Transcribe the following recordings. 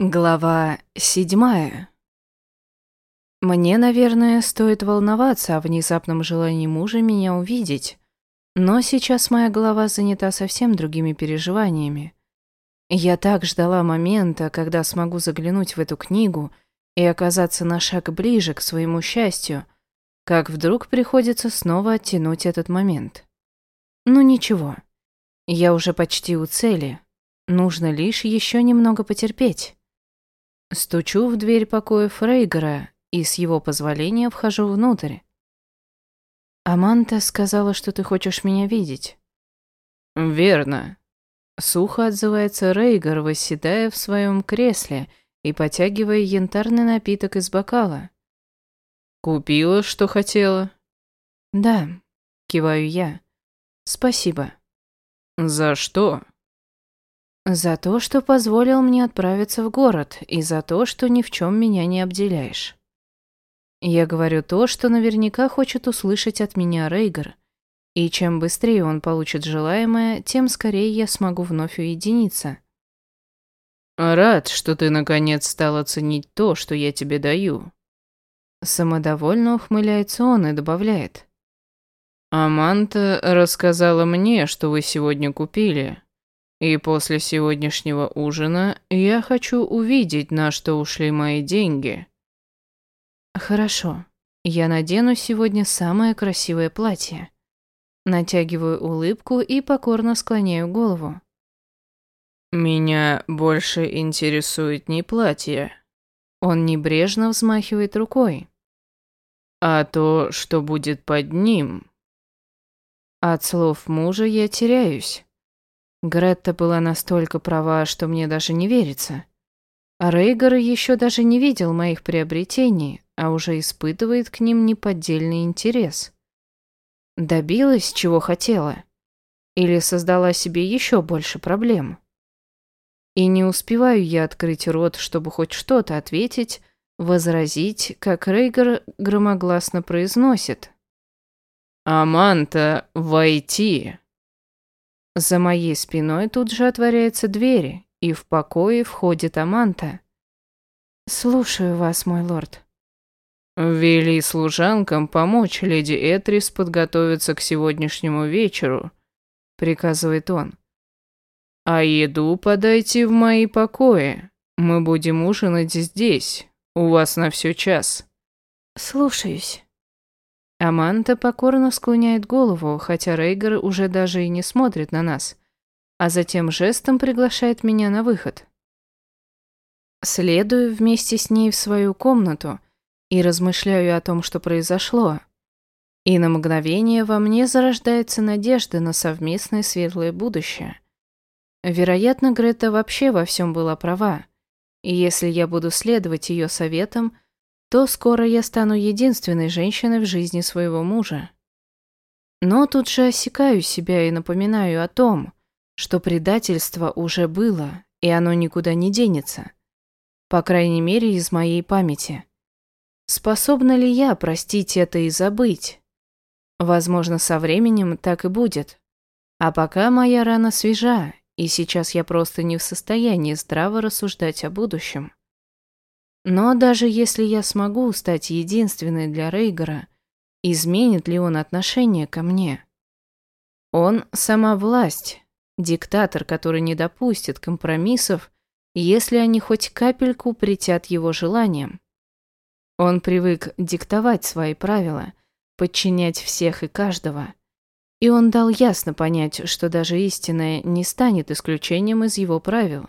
Глава седьмая. Мне, наверное, стоит волноваться о внезапном желании мужа меня увидеть, но сейчас моя голова занята совсем другими переживаниями. Я так ждала момента, когда смогу заглянуть в эту книгу и оказаться на шаг ближе к своему счастью, как вдруг приходится снова оттянуть этот момент. Ну ничего, я уже почти у цели, нужно лишь еще немного потерпеть. Стучу в дверь покоя Фрейгера и с его позволения вхожу внутрь. «Аманта сказала, что ты хочешь меня видеть». «Верно». Сухо отзывается Рейгар, восседая в своем кресле и потягивая янтарный напиток из бокала. «Купила, что хотела?» «Да», — киваю я. «Спасибо». «За что?» За то, что позволил мне отправиться в город, и за то, что ни в чем меня не обделяешь. Я говорю то, что наверняка хочет услышать от меня Рейгар, и чем быстрее он получит желаемое, тем скорее я смогу вновь уединиться. Рад, что ты наконец стала ценить то, что я тебе даю. Самодовольно ухмыляется он и добавляет. Аманта рассказала мне, что вы сегодня купили. И после сегодняшнего ужина я хочу увидеть, на что ушли мои деньги. Хорошо. Я надену сегодня самое красивое платье. Натягиваю улыбку и покорно склоняю голову. Меня больше интересует не платье. Он небрежно взмахивает рукой. А то, что будет под ним. От слов мужа я теряюсь. Гретта была настолько права, что мне даже не верится. А Рейгар еще даже не видел моих приобретений, а уже испытывает к ним неподдельный интерес. Добилась, чего хотела? Или создала себе еще больше проблем? И не успеваю я открыть рот, чтобы хоть что-то ответить, возразить, как Рейгар громогласно произносит. «Аманта, войти!» За моей спиной тут же отворяется дверь, и в покое входит Аманта. «Слушаю вас, мой лорд». «Вели служанкам помочь леди Этрис подготовиться к сегодняшнему вечеру», — приказывает он. «А еду подайте в мои покои. Мы будем ужинать здесь. У вас на все час». «Слушаюсь». Аманта покорно склоняет голову, хотя Рейгар уже даже и не смотрит на нас, а затем жестом приглашает меня на выход. Следую вместе с ней в свою комнату и размышляю о том, что произошло. И на мгновение во мне зарождается надежда на совместное светлое будущее. Вероятно, Грета вообще во всем была права, и если я буду следовать ее советам – то скоро я стану единственной женщиной в жизни своего мужа. Но тут же осекаю себя и напоминаю о том, что предательство уже было, и оно никуда не денется. По крайней мере, из моей памяти. Способна ли я простить это и забыть? Возможно, со временем так и будет. А пока моя рана свежа, и сейчас я просто не в состоянии здраво рассуждать о будущем. Но даже если я смогу стать единственной для Рейгора, изменит ли он отношение ко мне? Он – сама власть, диктатор, который не допустит компромиссов, если они хоть капельку притят его желаниям. Он привык диктовать свои правила, подчинять всех и каждого. И он дал ясно понять, что даже истинное не станет исключением из его правил.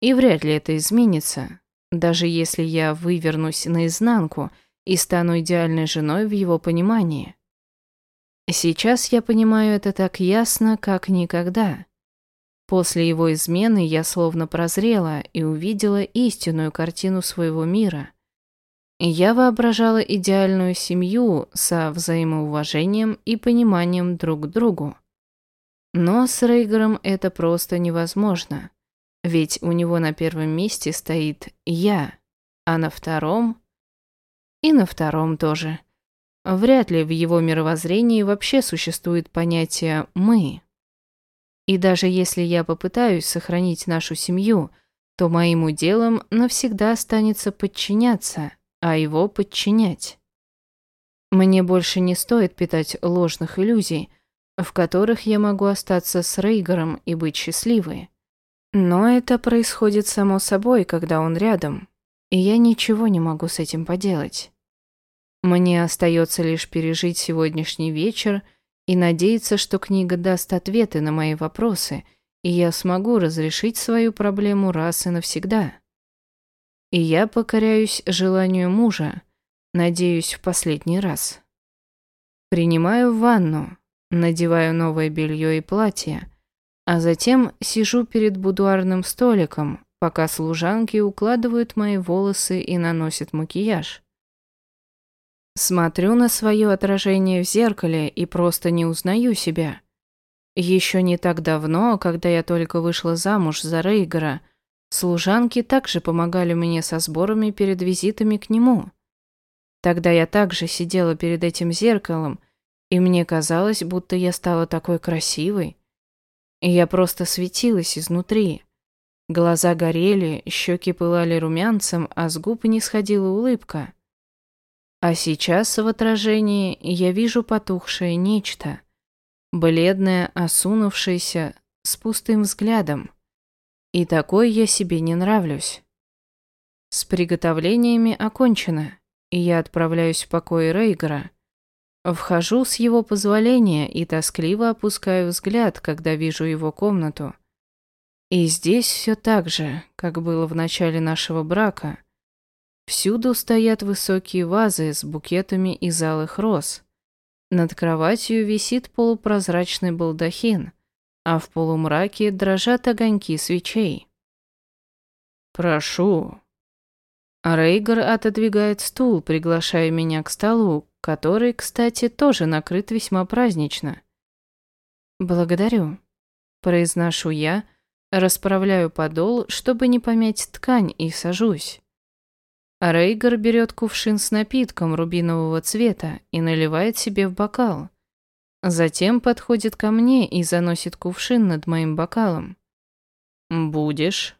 И вряд ли это изменится, даже если я вывернусь наизнанку и стану идеальной женой в его понимании. Сейчас я понимаю это так ясно, как никогда. После его измены я словно прозрела и увидела истинную картину своего мира. Я воображала идеальную семью со взаимоуважением и пониманием друг к другу. Но с Рейгером это просто невозможно. Ведь у него на первом месте стоит я, а на втором... И на втором тоже. Вряд ли в его мировоззрении вообще существует понятие «мы». И даже если я попытаюсь сохранить нашу семью, то моим уделом навсегда останется подчиняться, а его подчинять. Мне больше не стоит питать ложных иллюзий, в которых я могу остаться с Рейгером и быть счастливой. Но это происходит само собой, когда он рядом, и я ничего не могу с этим поделать. Мне остается лишь пережить сегодняшний вечер и надеяться, что книга даст ответы на мои вопросы, и я смогу разрешить свою проблему раз и навсегда. И я покоряюсь желанию мужа, надеюсь, в последний раз. Принимаю ванну, надеваю новое белье и платье, а затем сижу перед будуарным столиком, пока служанки укладывают мои волосы и наносят макияж. Смотрю на свое отражение в зеркале и просто не узнаю себя. Еще не так давно, когда я только вышла замуж за Рейгера, служанки также помогали мне со сборами перед визитами к нему. Тогда я также сидела перед этим зеркалом, и мне казалось, будто я стала такой красивой. И я просто светилась изнутри. Глаза горели, щеки пылали румянцем, а с губ не сходила улыбка. А сейчас в отражении я вижу потухшее нечто. Бледное, осунувшееся, с пустым взглядом. И такой я себе не нравлюсь. С приготовлениями окончено, и я отправляюсь в покой Рейгера. Вхожу с его позволения и тоскливо опускаю взгляд, когда вижу его комнату. И здесь все так же, как было в начале нашего брака. Всюду стоят высокие вазы с букетами из алых роз. Над кроватью висит полупрозрачный балдахин, а в полумраке дрожат огоньки свечей. «Прошу». Рейгар отодвигает стул, приглашая меня к столу, который, кстати, тоже накрыт весьма празднично. «Благодарю», – произношу я, расправляю подол, чтобы не помять ткань, и сажусь. Рейгар берет кувшин с напитком рубинового цвета и наливает себе в бокал. Затем подходит ко мне и заносит кувшин над моим бокалом. «Будешь?»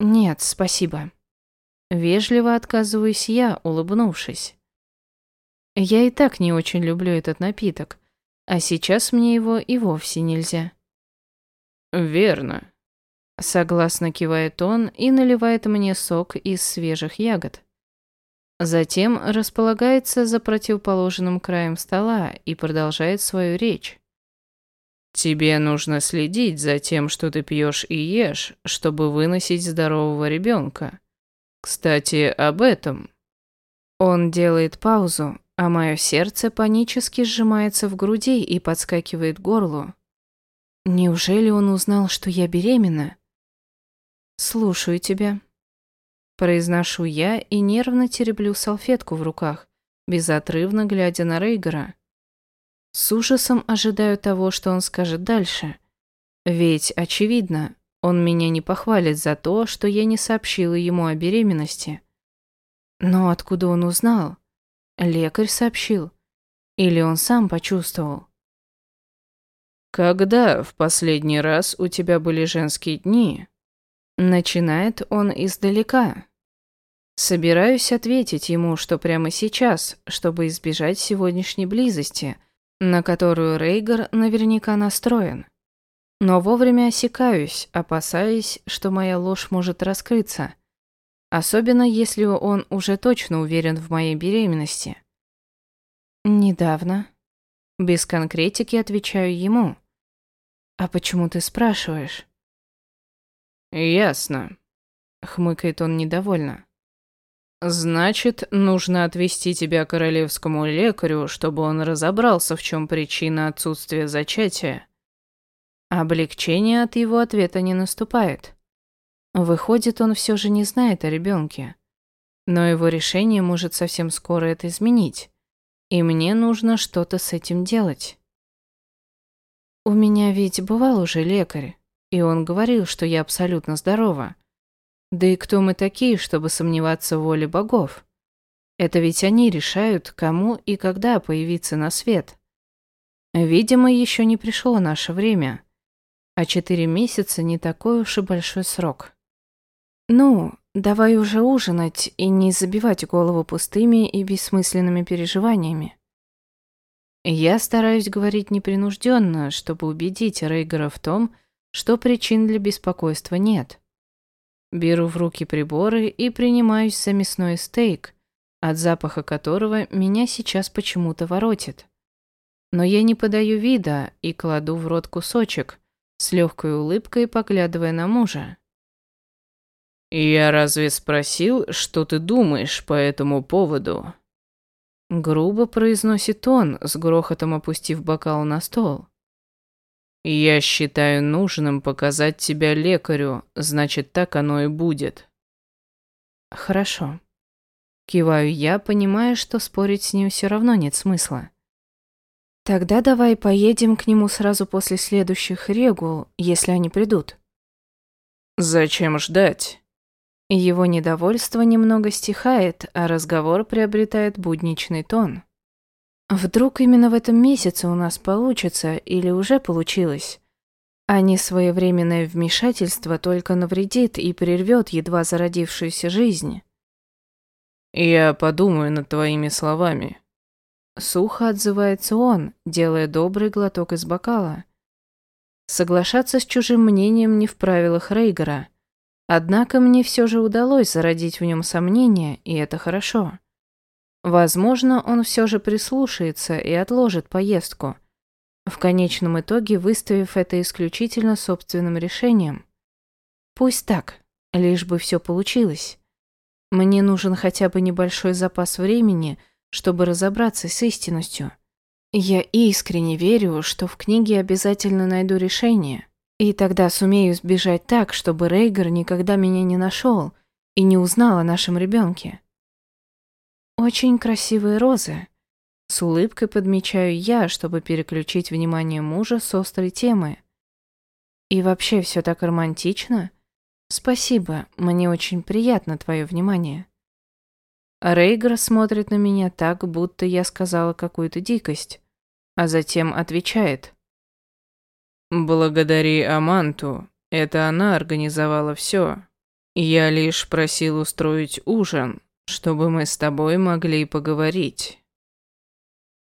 «Нет, спасибо». Вежливо отказываюсь я, улыбнувшись. Я и так не очень люблю этот напиток, а сейчас мне его и вовсе нельзя. «Верно», Согласно кивает он и наливает мне сок из свежих ягод. Затем располагается за противоположным краем стола и продолжает свою речь. «Тебе нужно следить за тем, что ты пьешь и ешь, чтобы выносить здорового ребенка. Кстати, об этом». Он делает паузу, а мое сердце панически сжимается в груди и подскакивает к горлу. Неужели он узнал, что я беременна? «Слушаю тебя». Произношу я и нервно тереблю салфетку в руках, безотрывно глядя на Рейгера. С ужасом ожидаю того, что он скажет дальше. Ведь, очевидно, он меня не похвалит за то, что я не сообщила ему о беременности. Но откуда он узнал? Лекарь сообщил. Или он сам почувствовал? «Когда в последний раз у тебя были женские дни?» Начинает он издалека. Собираюсь ответить ему, что прямо сейчас, чтобы избежать сегодняшней близости, на которую Рейгар наверняка настроен. Но вовремя осекаюсь, опасаясь, что моя ложь может раскрыться. Особенно если он уже точно уверен в моей беременности. Недавно. Без конкретики отвечаю ему. А почему ты спрашиваешь? «Ясно», — хмыкает он недовольно. «Значит, нужно отвезти тебя к королевскому лекарю, чтобы он разобрался, в чем причина отсутствия зачатия». Облегчение от его ответа не наступает. Выходит, он все же не знает о ребенке. Но его решение может совсем скоро это изменить. И мне нужно что-то с этим делать. У меня ведь бывал уже лекарь. И он говорил, что я абсолютно здорова. Да и кто мы такие, чтобы сомневаться в воле богов? Это ведь они решают, кому и когда появиться на свет. Видимо, еще не пришло наше время. А четыре месяца не такой уж и большой срок. Ну, давай уже ужинать и не забивать голову пустыми и бессмысленными переживаниями. Я стараюсь говорить непринужденно, чтобы убедить Рейгера в том, что причин для беспокойства нет. Беру в руки приборы и принимаюсь за мясной стейк, от запаха которого меня сейчас почему-то воротит. Но я не подаю вида и кладу в рот кусочек, с легкой улыбкой поглядывая на мужа. «Я разве спросил, что ты думаешь по этому поводу?» Грубо произносит он, с грохотом опустив бокал на стол. «Я считаю нужным показать тебя лекарю, значит, так оно и будет». «Хорошо». Киваю я, понимая, что спорить с ним все равно нет смысла. «Тогда давай поедем к нему сразу после следующих регул, если они придут». «Зачем ждать?» Его недовольство немного стихает, а разговор приобретает будничный тон. Вдруг именно в этом месяце у нас получится или уже получилось? А не своевременное вмешательство только навредит и прервет едва зародившуюся жизнь. «Я подумаю над твоими словами». Сухо отзывается он, делая добрый глоток из бокала. Соглашаться с чужим мнением не в правилах Рейгера. Однако мне все же удалось зародить в нем сомнения, и это хорошо. Возможно, он все же прислушается и отложит поездку, в конечном итоге выставив это исключительно собственным решением. Пусть так, лишь бы все получилось. Мне нужен хотя бы небольшой запас времени, чтобы разобраться с истинностью. Я искренне верю, что в книге обязательно найду решение, и тогда сумею сбежать так, чтобы Рейгар никогда меня не нашел и не узнал о нашем ребенке. Очень красивые розы. С улыбкой подмечаю я, чтобы переключить внимание мужа с острой темы. И вообще все так романтично. Спасибо, мне очень приятно твое внимание. Рейгер смотрит на меня так, будто я сказала какую-то дикость, а затем отвечает. «Благодари Аманту, это она организовала все. Я лишь просил устроить ужин, чтобы мы с тобой могли поговорить.